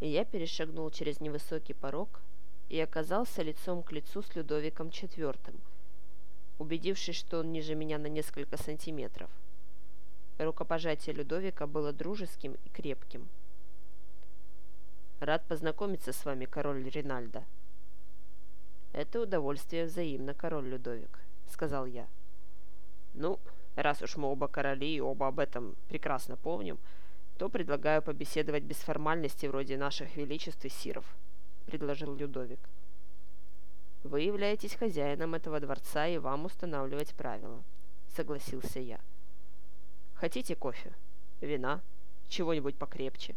И я перешагнул через невысокий порог и оказался лицом к лицу с Людовиком IV, убедившись, что он ниже меня на несколько сантиметров. Рукопожатие Людовика было дружеским и крепким. «Рад познакомиться с вами, король Ринальдо». «Это удовольствие взаимно, король Людовик», — сказал я. «Ну, раз уж мы оба короли и оба об этом прекрасно помним, то предлагаю побеседовать без формальностей вроде наших величеств и сиров», — предложил Людовик. «Вы являетесь хозяином этого дворца, и вам устанавливать правила», — согласился я. «Хотите кофе? Вина? Чего-нибудь покрепче?»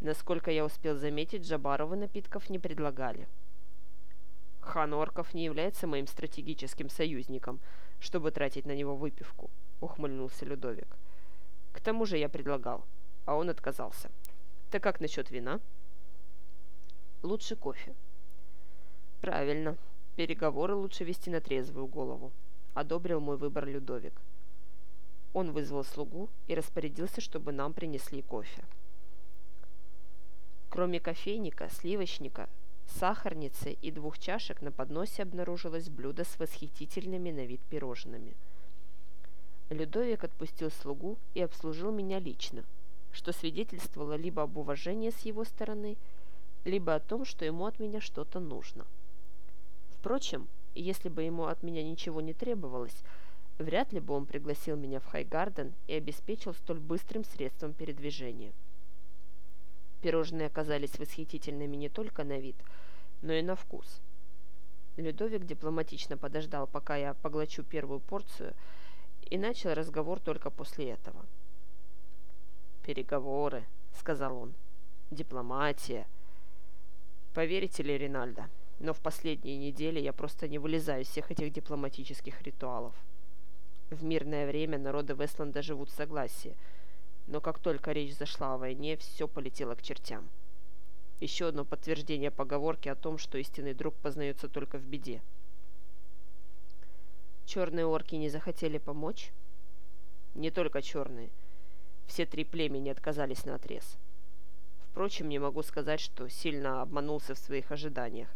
Насколько я успел заметить, Джабаровы напитков не предлагали. «Хан Орков не является моим стратегическим союзником, чтобы тратить на него выпивку», — ухмыльнулся Людовик. «К тому же я предлагал, а он отказался. Так как насчет вина?» «Лучше кофе», «Правильно. Переговоры лучше вести на трезвую голову», — одобрил мой выбор Людовик. Он вызвал слугу и распорядился, чтобы нам принесли кофе. Кроме кофейника, сливочника, сахарницы и двух чашек на подносе обнаружилось блюдо с восхитительными на вид пирожными. Людовик отпустил слугу и обслужил меня лично, что свидетельствовало либо об уважении с его стороны, либо о том, что ему от меня что-то нужно. Впрочем, если бы ему от меня ничего не требовалось, вряд ли бы он пригласил меня в Хайгарден и обеспечил столь быстрым средством передвижения. Пирожные оказались восхитительными не только на вид, но и на вкус. Людовик дипломатично подождал, пока я поглочу первую порцию, и начал разговор только после этого. «Переговоры», — сказал он, — «дипломатия». «Поверите ли, Ринальдо, но в последние недели я просто не вылезаю из всех этих дипломатических ритуалов. В мирное время народы Вестланда живут в согласии, но как только речь зашла о войне, все полетело к чертям. Еще одно подтверждение поговорки о том, что истинный друг познается только в беде. Черные орки не захотели помочь? Не только черные. Все три племени отказались на отрез. Впрочем, не могу сказать, что сильно обманулся в своих ожиданиях.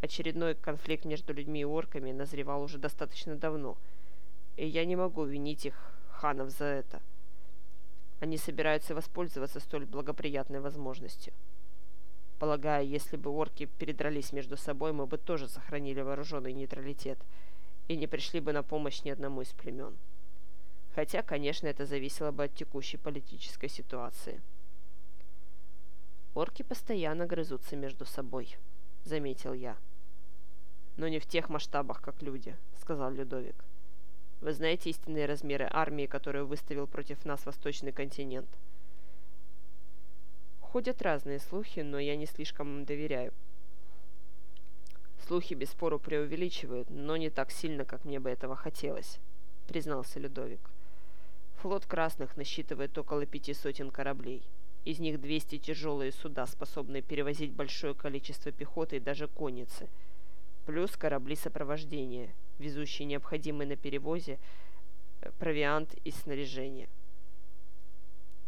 Очередной конфликт между людьми и орками назревал уже достаточно давно, и я не могу винить их, ханов, за это. Они собираются воспользоваться столь благоприятной возможностью. Полагаю, если бы орки передрались между собой, мы бы тоже сохранили вооруженный нейтралитет и не пришли бы на помощь ни одному из племен. Хотя, конечно, это зависело бы от текущей политической ситуации. Орки постоянно грызутся между собой, заметил я но не в тех масштабах, как люди», — сказал Людовик. «Вы знаете истинные размеры армии, которую выставил против нас Восточный континент?» Ходят разные слухи, но я не слишком им доверяю. Слухи бесспору преувеличивают, но не так сильно, как мне бы этого хотелось, признался Людовик. Флот красных насчитывает около пяти сотен кораблей. Из них 200 тяжелые суда, способные перевозить большое количество пехоты и даже конницы – плюс корабли сопровождения, везущие необходимые на перевозе э, провиант и снаряжение.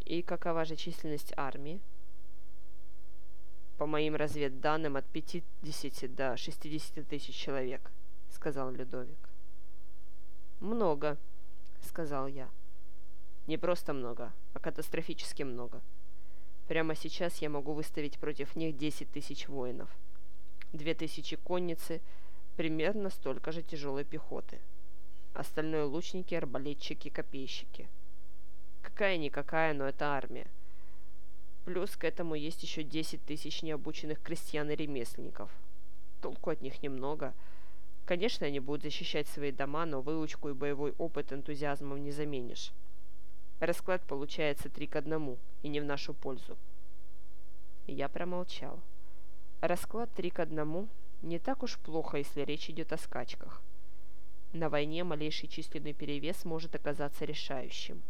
И какова же численность армии? По моим разведданным, от 50 до 60 тысяч человек, сказал Людовик. Много, сказал я. Не просто много, а катастрофически много. Прямо сейчас я могу выставить против них 10 тысяч воинов – две тысячи конницы, примерно столько же тяжелой пехоты. Остальное лучники, арбалетчики, копейщики. Какая-никакая, но это армия. Плюс к этому есть еще 10 тысяч необученных крестьян и ремесленников. Толку от них немного. Конечно, они будут защищать свои дома, но выучку и боевой опыт энтузиазмом не заменишь. Расклад получается три к одному, и не в нашу пользу. Я промолчал. Расклад три к одному не так уж плохо, если речь идет о скачках. На войне малейший численный перевес может оказаться решающим.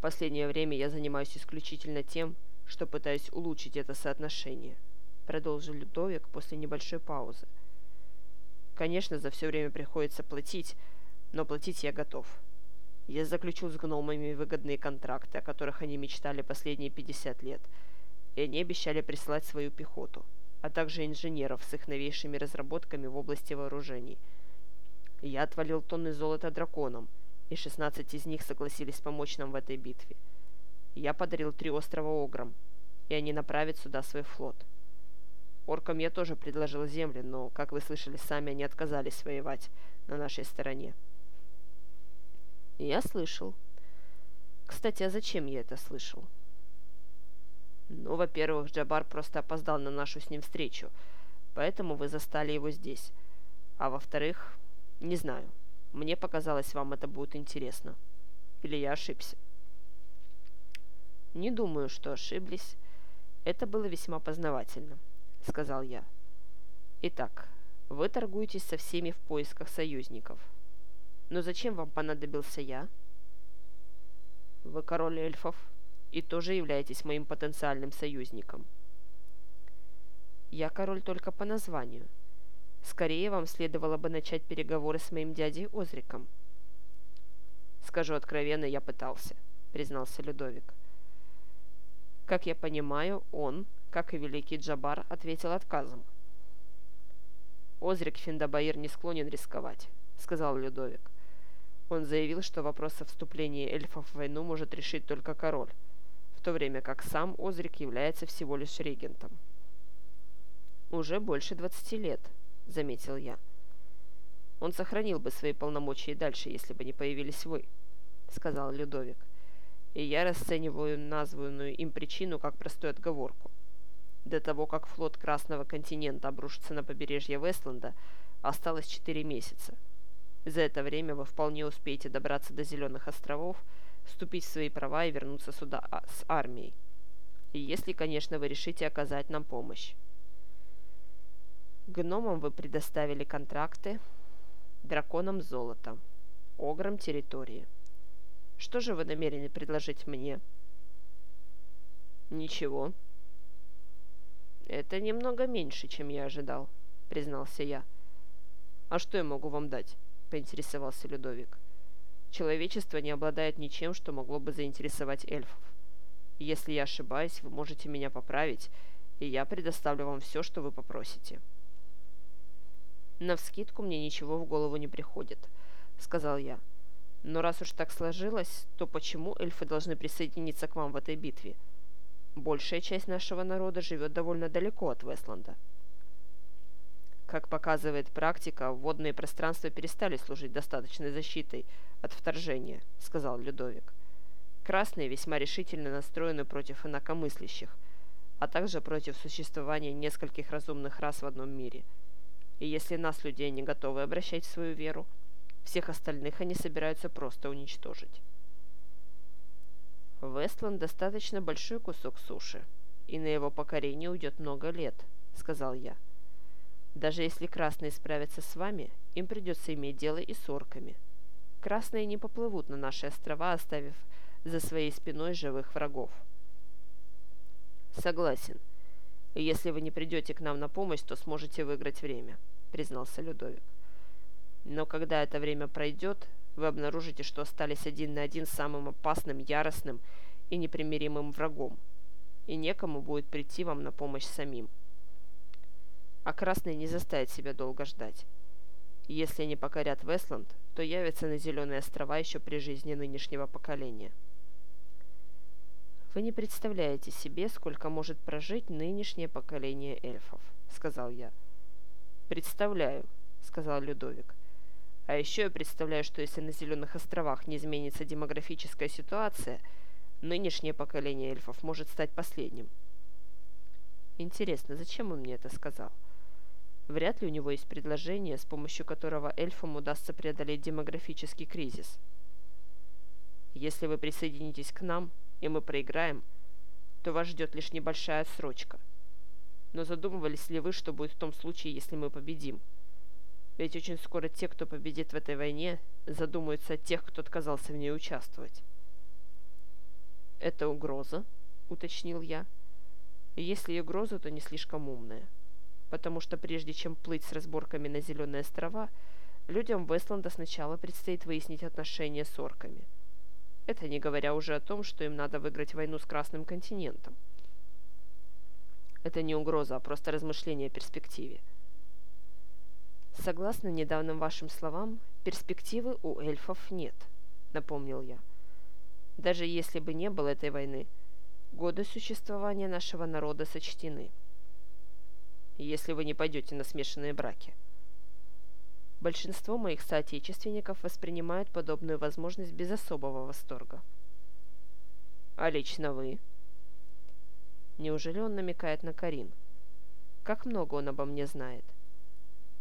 Последнее время я занимаюсь исключительно тем, что пытаюсь улучшить это соотношение, продолжил Людовик после небольшой паузы. Конечно, за все время приходится платить, но платить я готов. Я заключил с гномами выгодные контракты, о которых они мечтали последние 50 лет, и они обещали прислать свою пехоту, а также инженеров с их новейшими разработками в области вооружений. Я отвалил тонны золота драконам, и 16 из них согласились помочь нам в этой битве. Я подарил три острова Ограм, и они направят сюда свой флот. Оркам я тоже предложил земли, но, как вы слышали сами, они отказались воевать на нашей стороне. Я слышал. Кстати, а зачем я это слышал? Ну, во-первых, Джабар просто опоздал на нашу с ним встречу, поэтому вы застали его здесь. А во-вторых, не знаю, мне показалось, вам это будет интересно. Или я ошибся? Не думаю, что ошиблись. Это было весьма познавательно, сказал я. Итак, вы торгуетесь со всеми в поисках союзников. Но зачем вам понадобился я? Вы король эльфов и тоже являетесь моим потенциальным союзником. Я король только по названию. Скорее вам следовало бы начать переговоры с моим дядей Озриком. Скажу откровенно, я пытался, признался Людовик. Как я понимаю, он, как и великий Джабар, ответил отказом. Озрик Финдабаир не склонен рисковать, сказал Людовик. Он заявил, что вопрос о вступлении эльфов в войну может решить только король, в то время как сам Озрик является всего лишь регентом. «Уже больше двадцати лет», — заметил я. «Он сохранил бы свои полномочия и дальше, если бы не появились вы», — сказал Людовик. «И я расцениваю названную им причину как простую отговорку. До того, как флот Красного континента обрушится на побережье Вестланда, осталось четыре месяца — за это время вы вполне успеете добраться до Зеленых островов, вступить в свои права и вернуться сюда а, с армией. Если, конечно, вы решите оказать нам помощь. Гномам вы предоставили контракты, драконам золото, ограм территории. Что же вы намерены предложить мне? Ничего. Это немного меньше, чем я ожидал, признался я. А что я могу вам дать? – поинтересовался Людовик. «Человечество не обладает ничем, что могло бы заинтересовать эльфов. Если я ошибаюсь, вы можете меня поправить, и я предоставлю вам все, что вы попросите». «Навскидку мне ничего в голову не приходит», — сказал я. «Но раз уж так сложилось, то почему эльфы должны присоединиться к вам в этой битве? Большая часть нашего народа живет довольно далеко от Вестланда». Как показывает практика, водные пространства перестали служить достаточной защитой от вторжения, сказал Людовик. Красные весьма решительно настроены против инакомыслящих, а также против существования нескольких разумных рас в одном мире. И если нас, людей, не готовы обращать в свою веру, всех остальных они собираются просто уничтожить. Вестланд достаточно большой кусок суши, и на его покорение уйдет много лет, сказал я. — даже если красные справятся с вами, им придется иметь дело и с орками. Красные не поплывут на наши острова, оставив за своей спиной живых врагов. Согласен. Если вы не придете к нам на помощь, то сможете выиграть время, признался Людовик. Но когда это время пройдет, вы обнаружите, что остались один на один с самым опасным, яростным и непримиримым врагом, и некому будет прийти вам на помощь самим а красные не заставят себя долго ждать. Если они покорят Вестланд, то явятся на Зеленые острова еще при жизни нынешнего поколения. «Вы не представляете себе, сколько может прожить нынешнее поколение эльфов», — сказал я. «Представляю», — сказал Людовик. «А еще я представляю, что если на Зеленых островах не изменится демографическая ситуация, нынешнее поколение эльфов может стать последним». Интересно, зачем он мне это сказал? Вряд ли у него есть предложение, с помощью которого эльфам удастся преодолеть демографический кризис. Если вы присоединитесь к нам, и мы проиграем, то вас ждет лишь небольшая отсрочка. Но задумывались ли вы, что будет в том случае, если мы победим? Ведь очень скоро те, кто победит в этой войне, задумаются о тех, кто отказался в ней участвовать. «Это угроза?» — уточнил я. И если и угроза, то не слишком умная потому что прежде чем плыть с разборками на Зеленые острова, людям Вестланда сначала предстоит выяснить отношения с орками – Это не говоря уже о том, что им надо выиграть войну с Красным континентом. Это не угроза, а просто размышление о перспективе. Согласно недавним вашим словам, перспективы у эльфов нет, напомнил я. Даже если бы не было этой войны, годы существования нашего народа сочтены. Если вы не пойдете на смешанные браки. Большинство моих соотечественников воспринимают подобную возможность без особого восторга. А лично вы? Неужели он намекает на Карин? Как много он обо мне знает?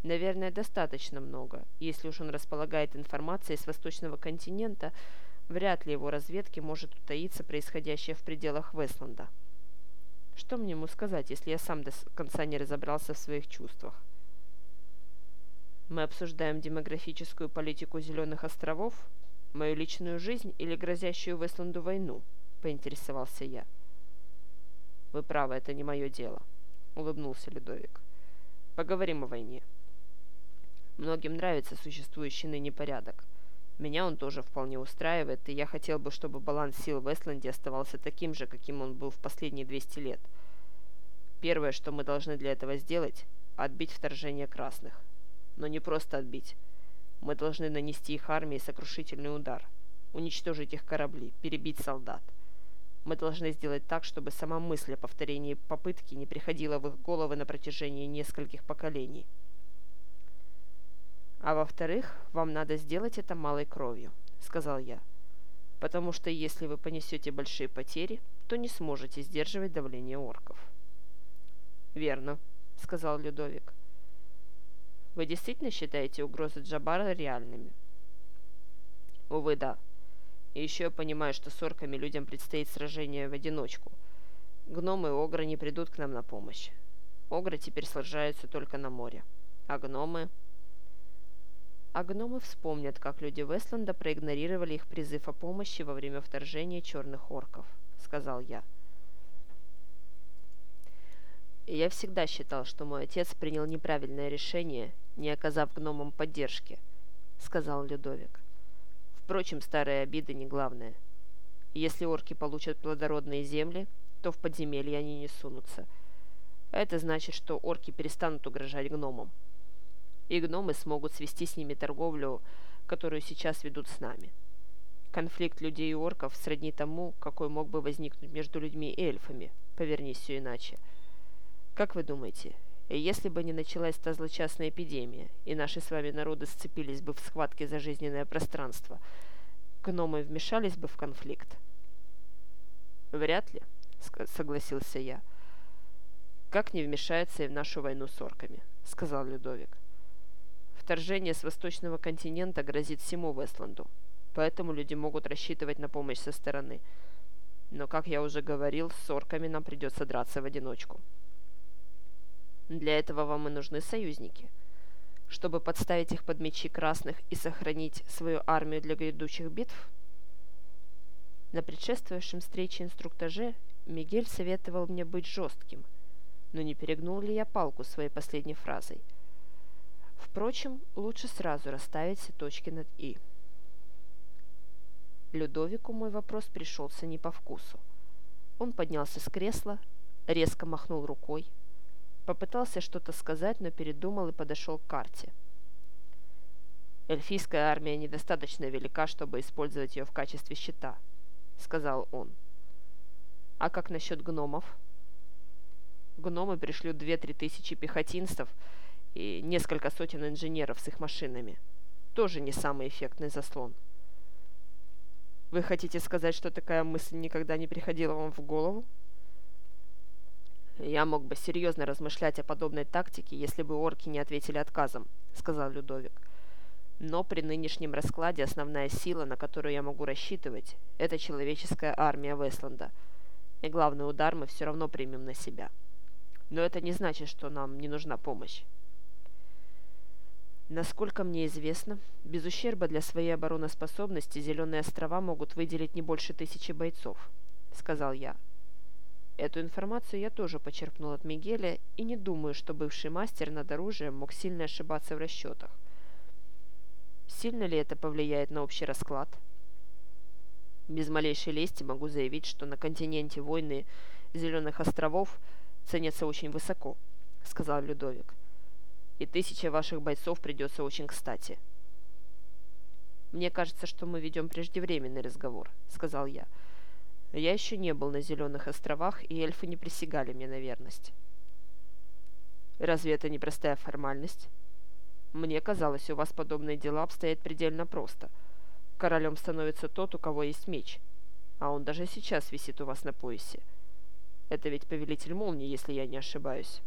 Наверное, достаточно много. Если уж он располагает информацией с восточного континента, Вряд ли его разведке может утаиться происходящее в пределах Вестланда. Что мне ему сказать, если я сам до конца не разобрался в своих чувствах? Мы обсуждаем демографическую политику Зеленых островов, мою личную жизнь или грозящую Вестланду войну, поинтересовался я. Вы правы, это не мое дело, улыбнулся Людовик. Поговорим о войне. Многим нравится существующий ныне порядок. Меня он тоже вполне устраивает, и я хотел бы, чтобы баланс сил в Эсленде оставался таким же, каким он был в последние 200 лет. Первое, что мы должны для этого сделать – отбить вторжение красных. Но не просто отбить. Мы должны нанести их армии сокрушительный удар, уничтожить их корабли, перебить солдат. Мы должны сделать так, чтобы сама мысль о повторении попытки не приходила в их головы на протяжении нескольких поколений – «А во-вторых, вам надо сделать это малой кровью», — сказал я. «Потому что если вы понесете большие потери, то не сможете сдерживать давление орков». «Верно», — сказал Людовик. «Вы действительно считаете угрозы Джабара реальными?» «Увы, да. И еще я понимаю, что с орками людям предстоит сражение в одиночку. Гномы и огры не придут к нам на помощь. Огры теперь сражаются только на море. А гномы...» а гномы вспомнят, как люди Вестланда проигнорировали их призыв о помощи во время вторжения черных орков», — сказал я. «Я всегда считал, что мой отец принял неправильное решение, не оказав гномам поддержки», — сказал Людовик. «Впрочем, старые обиды не главное. Если орки получат плодородные земли, то в подземелье они не сунутся. Это значит, что орки перестанут угрожать гномам и гномы смогут свести с ними торговлю, которую сейчас ведут с нами. Конфликт людей и орков сродни тому, какой мог бы возникнуть между людьми и эльфами, повернись все иначе. Как вы думаете, если бы не началась та злочастная эпидемия, и наши с вами народы сцепились бы в схватке за жизненное пространство, гномы вмешались бы в конфликт? Вряд ли, согласился я. Как не вмешается и в нашу войну с орками, сказал Людовик. Вторжение с восточного континента грозит всему Вестланду, поэтому люди могут рассчитывать на помощь со стороны. Но, как я уже говорил, с орками нам придется драться в одиночку. Для этого вам и нужны союзники. Чтобы подставить их под мечи красных и сохранить свою армию для грядущих битв? На предшествующем встрече инструктаже Мигель советовал мне быть жестким, но не перегнул ли я палку своей последней фразой – Впрочем, лучше сразу расставить все точки над «и». Людовику мой вопрос пришелся не по вкусу. Он поднялся с кресла, резко махнул рукой, попытался что-то сказать, но передумал и подошел к карте. «Эльфийская армия недостаточно велика, чтобы использовать ее в качестве щита», — сказал он. «А как насчет гномов?» «Гномы пришлют две-три тысячи пехотинцев», и несколько сотен инженеров с их машинами. Тоже не самый эффектный заслон. Вы хотите сказать, что такая мысль никогда не приходила вам в голову? Я мог бы серьезно размышлять о подобной тактике, если бы орки не ответили отказом, сказал Людовик. Но при нынешнем раскладе основная сила, на которую я могу рассчитывать, это человеческая армия Вестланда. И главный удар мы все равно примем на себя. Но это не значит, что нам не нужна помощь. Насколько мне известно, без ущерба для своей обороноспособности Зеленые острова могут выделить не больше тысячи бойцов, сказал я. Эту информацию я тоже почерпнул от Мигеля и не думаю, что бывший мастер над оружием мог сильно ошибаться в расчетах. Сильно ли это повлияет на общий расклад? Без малейшей лести могу заявить, что на континенте войны Зеленых островов ценятся очень высоко, сказал Людовик. И тысяча ваших бойцов придется очень кстати. «Мне кажется, что мы ведем преждевременный разговор», — сказал я. «Я еще не был на Зеленых островах, и эльфы не присягали мне на верность». «Разве это не простая формальность?» «Мне казалось, у вас подобные дела обстоят предельно просто. Королем становится тот, у кого есть меч, а он даже сейчас висит у вас на поясе. Это ведь повелитель молнии, если я не ошибаюсь».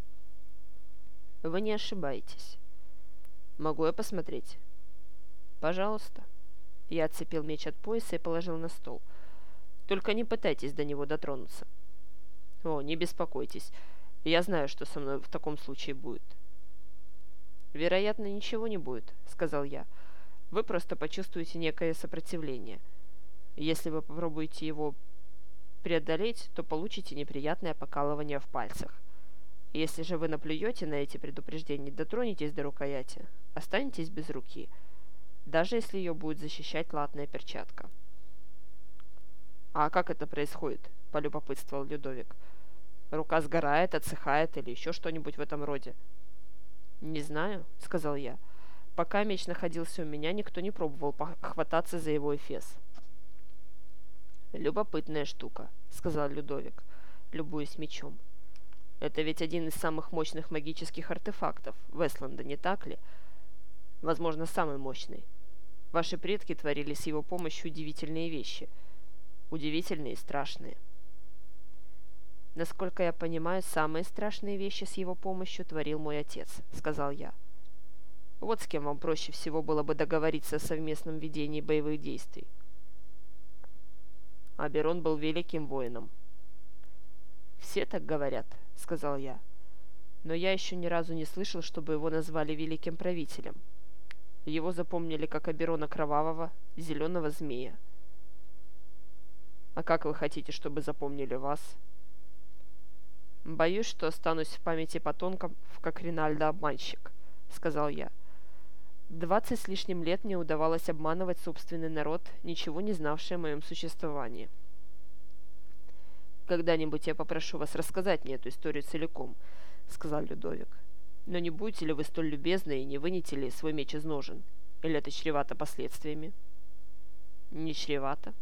«Вы не ошибаетесь. Могу я посмотреть?» «Пожалуйста». Я отцепил меч от пояса и положил на стол. «Только не пытайтесь до него дотронуться». «О, не беспокойтесь. Я знаю, что со мной в таком случае будет». «Вероятно, ничего не будет», — сказал я. «Вы просто почувствуете некое сопротивление. Если вы попробуете его преодолеть, то получите неприятное покалывание в пальцах. Если же вы наплюете на эти предупреждения дотронетесь до рукояти, останетесь без руки» даже если ее будет защищать латная перчатка. «А как это происходит?» – полюбопытствовал Людовик. «Рука сгорает, отсыхает или еще что-нибудь в этом роде?» «Не знаю», – сказал я. «Пока меч находился у меня, никто не пробовал хвататься за его эфес». «Любопытная штука», — сказал Людовик, любуясь мечом. «Это ведь один из самых мощных магических артефактов Вестланда, не так ли? Возможно, самый мощный. Ваши предки творили с его помощью удивительные вещи. Удивительные и страшные. «Насколько я понимаю, самые страшные вещи с его помощью творил мой отец», — сказал я. «Вот с кем вам проще всего было бы договориться о совместном ведении боевых действий». Аберон был великим воином. «Все так говорят», — сказал я. «Но я еще ни разу не слышал, чтобы его назвали великим правителем». Его запомнили как Аберона Кровавого, Зеленого Змея. А как вы хотите, чтобы запомнили вас? Боюсь, что останусь в памяти потомков, как Ринальдо Обманщик, сказал я. Двадцать с лишним лет мне удавалось обманывать собственный народ, ничего не знавший о моем существовании. «Когда-нибудь я попрошу вас рассказать мне эту историю целиком», — сказал Людовик. Но не будете ли вы столь любезны и не вынете ли свой меч из ножен? Или это чревато последствиями? Не чревато.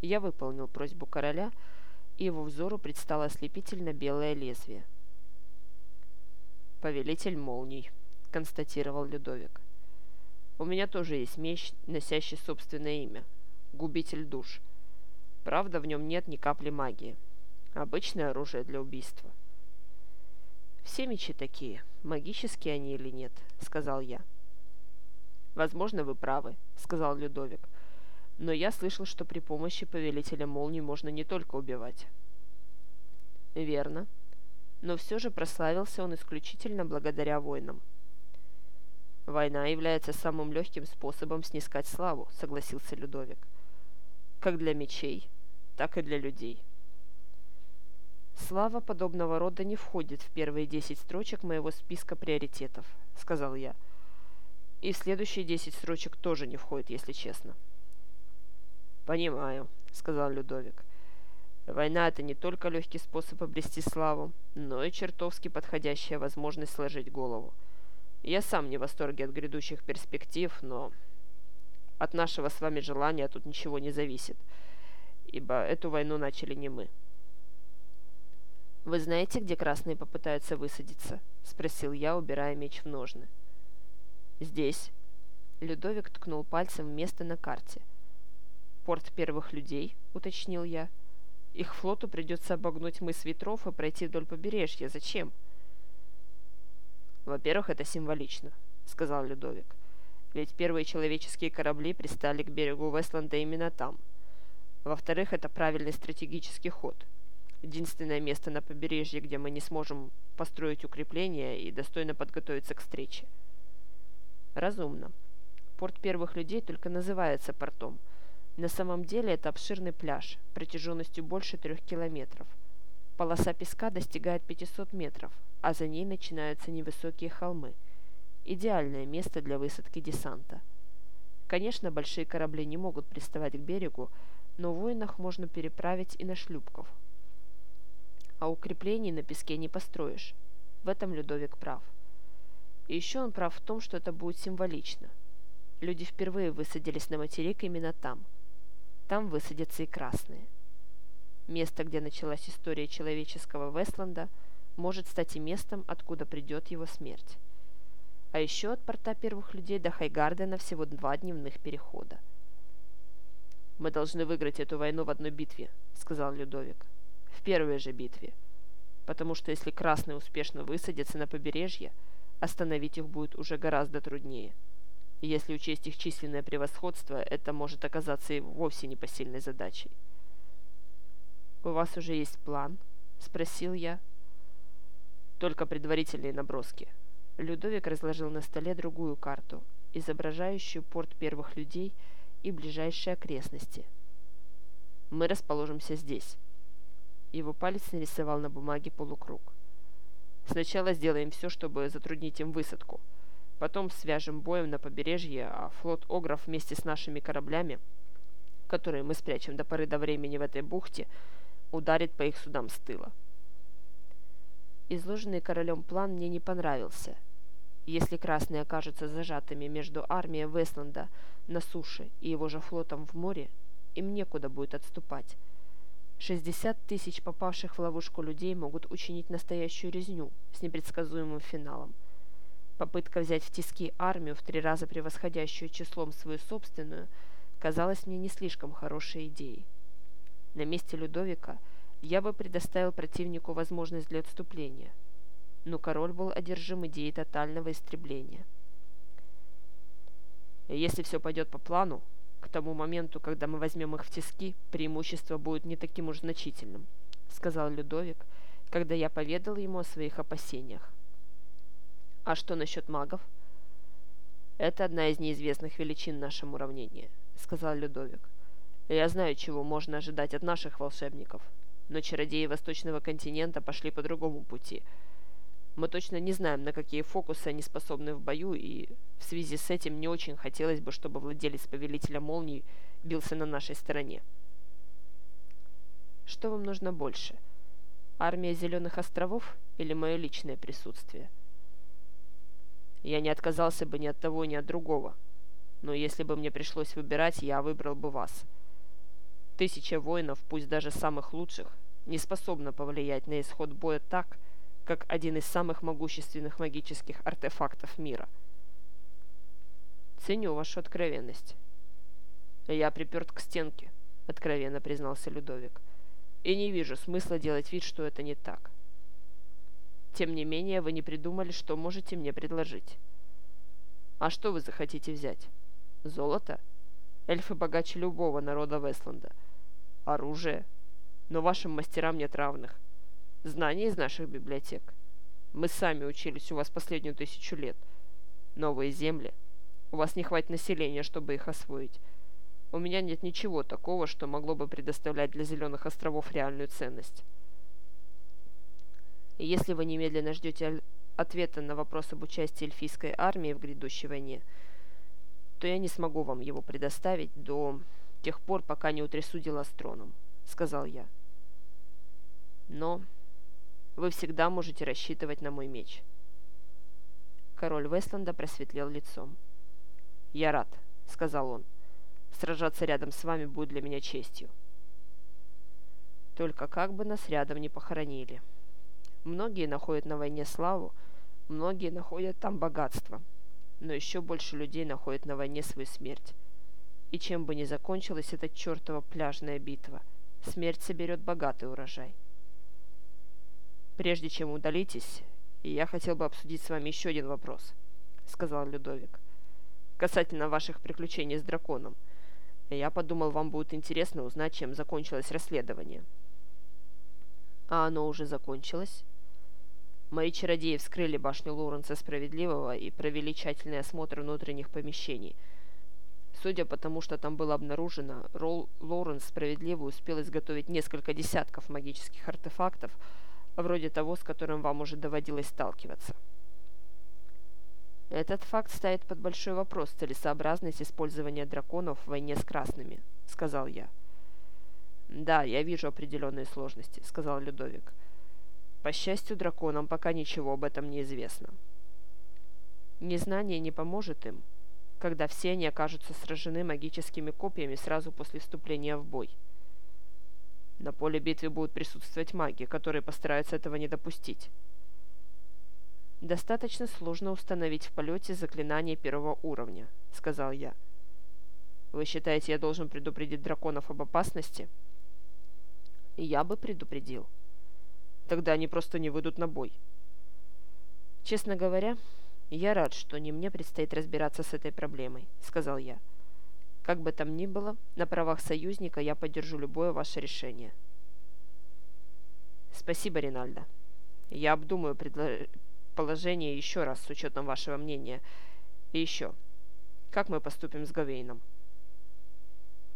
Я выполнил просьбу короля, и его взору предстало ослепительно белое лезвие. «Повелитель молний», — констатировал Людовик. «У меня тоже есть меч, носящий собственное имя — Губитель душ. Правда, в нем нет ни капли магии. Обычное оружие для убийства». «Все мечи такие, магические они или нет», — сказал я. «Возможно, вы правы», — сказал Людовик. «Но я слышал, что при помощи Повелителя Молний можно не только убивать». «Верно. Но все же прославился он исключительно благодаря войнам». «Война является самым легким способом снискать славу», — согласился Людовик. «Как для мечей, так и для людей». «Слава подобного рода не входит в первые десять строчек моего списка приоритетов», — сказал я. «И следующие десять строчек тоже не входит, если честно». «Понимаю», — сказал Людовик. «Война — это не только легкий способ обрести славу, но и чертовски подходящая возможность сложить голову. Я сам не в восторге от грядущих перспектив, но от нашего с вами желания тут ничего не зависит, ибо эту войну начали не мы». «Вы знаете, где красные попытаются высадиться?» — спросил я, убирая меч в ножны. «Здесь». Людовик ткнул пальцем в место на карте. «Порт первых людей», — уточнил я. «Их флоту придется обогнуть мыс ветров и пройти вдоль побережья. Зачем?» «Во-первых, это символично», — сказал Людовик. «Ведь первые человеческие корабли пристали к берегу Вестланда именно там. Во-вторых, это правильный стратегический ход — единственное место на побережье, где мы не сможем построить укрепления и достойно подготовиться к встрече. Разумно. Порт первых людей только называется портом. На самом деле это обширный пляж, протяженностью больше трех километров. Полоса песка достигает 500 метров, а за ней начинаются невысокие холмы. Идеальное место для высадки десанта. Конечно, большие корабли не могут приставать к берегу, но воинах можно переправить и на шлюпков. А укреплений на песке не построишь. В этом Людовик прав. И еще он прав в том, что это будет символично. Люди впервые высадились на материк именно там. Там высадятся и красные. Место, где началась история человеческого Вестланда, может стать и местом, откуда придет его смерть. А еще от порта первых людей до Хайгардена всего два дневных перехода. «Мы должны выиграть эту войну в одной битве», — сказал Людовик. «В первой же битве. Потому что если красные успешно высадятся на побережье, остановить их будет уже гораздо труднее. И если учесть их численное превосходство, это может оказаться и вовсе непосильной задачей». «У вас уже есть план?» — спросил я. «Только предварительные наброски». Людовик разложил на столе другую карту, изображающую порт первых людей — и ближайшие окрестности. Мы расположимся здесь. Его палец нарисовал на бумаге полукруг. Сначала сделаем все, чтобы затруднить им высадку. Потом свяжем боем на побережье, а флот Огров вместе с нашими кораблями, которые мы спрячем до поры до времени в этой бухте, ударит по их судам с тыла. Изложенный королем план мне не понравился. Если красные окажутся зажатыми между армией Вестланда на суше и его же флотом в море, им некуда будет отступать. 60 тысяч попавших в ловушку людей могут учинить настоящую резню с непредсказуемым финалом. Попытка взять в тиски армию, в три раза превосходящую числом свою собственную, казалась мне не слишком хорошей идеей. На месте Людовика я бы предоставил противнику возможность для отступления, но король был одержим идеей тотального истребления – если все пойдет по плану, к тому моменту, когда мы возьмем их в тиски, преимущество будет не таким уж значительным», — сказал Людовик, когда я поведал ему о своих опасениях. «А что насчет магов?» «Это одна из неизвестных величин нашего уравнения», — сказал Людовик. «Я знаю, чего можно ожидать от наших волшебников, но чародеи Восточного континента пошли по другому пути — мы точно не знаем, на какие фокусы они способны в бою, и в связи с этим не очень хотелось бы, чтобы владелец Повелителя Молний бился на нашей стороне. Что вам нужно больше? Армия Зеленых островов или мое личное присутствие? Я не отказался бы ни от того, ни от другого. Но если бы мне пришлось выбирать, я выбрал бы вас. Тысяча воинов, пусть даже самых лучших, не способна повлиять на исход боя так, как один из самых могущественных магических артефактов мира. Ценю вашу откровенность. Я приперт к стенке, откровенно признался Людовик. И не вижу смысла делать вид, что это не так. Тем не менее, вы не придумали, что можете мне предложить. А что вы захотите взять? Золото? Эльфы богаче любого народа Вестланда. Оружие? Но вашим мастерам нет равных знаний из наших библиотек. Мы сами учились у вас последнюю тысячу лет. Новые земли. У вас не хватит населения, чтобы их освоить. У меня нет ничего такого, что могло бы предоставлять для Зеленых островов реальную ценность. И если вы немедленно ждете ответа на вопрос об участии эльфийской армии в грядущей войне, то я не смогу вам его предоставить до тех пор, пока не утрясу дела с троном», — сказал я. Но вы всегда можете рассчитывать на мой меч». Король Вестланда просветлел лицом. «Я рад», — сказал он. «Сражаться рядом с вами будет для меня честью». Только как бы нас рядом не похоронили. Многие находят на войне славу, многие находят там богатство, но еще больше людей находят на войне свою смерть. И чем бы ни закончилась эта чертова пляжная битва, смерть соберет богатый урожай. «Прежде чем удалитесь, я хотел бы обсудить с вами еще один вопрос», — сказал Людовик. «Касательно ваших приключений с драконом. Я подумал, вам будет интересно узнать, чем закончилось расследование». «А оно уже закончилось?» Мои чародеи вскрыли башню Лоренса Справедливого и провели тщательный осмотр внутренних помещений. Судя по тому, что там было обнаружено, Ролл Лоренс Справедливый успел изготовить несколько десятков магических артефактов, вроде того, с которым вам уже доводилось сталкиваться. Этот факт ставит под большой вопрос целесообразность использования драконов в войне с красными, сказал я. «Да, я вижу определенные сложности», — сказал Людовик. «По счастью, драконам пока ничего об этом не известно». Незнание не поможет им, когда все они окажутся сражены магическими копьями сразу после вступления в бой. На поле битвы будут присутствовать маги, которые постараются этого не допустить. «Достаточно сложно установить в полете заклинание первого уровня», — сказал я. «Вы считаете, я должен предупредить драконов об опасности?» «Я бы предупредил. Тогда они просто не выйдут на бой». «Честно говоря, я рад, что не мне предстоит разбираться с этой проблемой», — сказал я. «Как бы там ни было, на правах союзника я поддержу любое ваше решение». «Спасибо, Ринальдо. Я обдумаю положение еще раз с учетом вашего мнения. И еще, как мы поступим с Гавейном?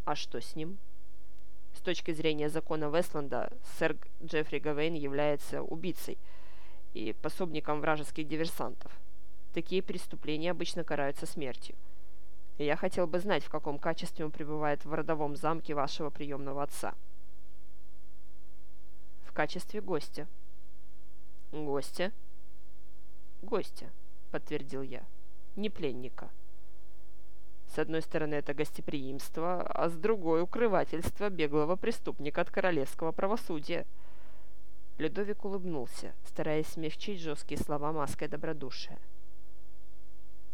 А что с ним? С точки зрения закона Вестланда, сэр Джеффри Гавейн является убийцей и пособником вражеских диверсантов. Такие преступления обычно караются смертью. Я хотел бы знать, в каком качестве он пребывает в родовом замке вашего приемного отца. В качестве гостя. Гостя? «Гостя», — подтвердил я. «Не пленника». С одной стороны, это гостеприимство, а с другой — укрывательство беглого преступника от королевского правосудия. Людовик улыбнулся, стараясь смягчить жесткие слова маской добродушия.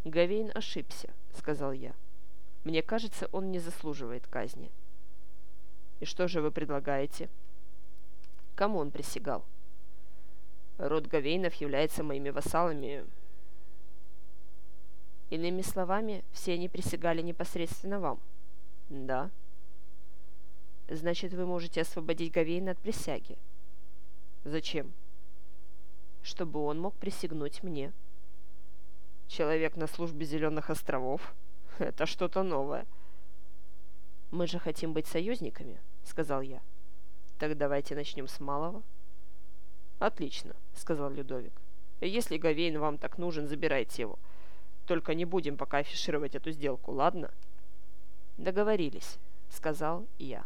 «Гавейн ошибся», — сказал я. «Мне кажется, он не заслуживает казни». «И что же вы предлагаете?» «Кому он присягал?» Род Гавейнов является моими вассалами. Иными словами, все они присягали непосредственно вам. Да. Значит, вы можете освободить Гавейна от присяги. Зачем? Чтобы он мог присягнуть мне. Человек на службе Зеленых островов? Это что-то новое. Мы же хотим быть союзниками, сказал я. Так давайте начнем с малого. «Отлично», — сказал Людовик. «Если Гавейн вам так нужен, забирайте его. Только не будем пока афишировать эту сделку, ладно?» «Договорились», — сказал я.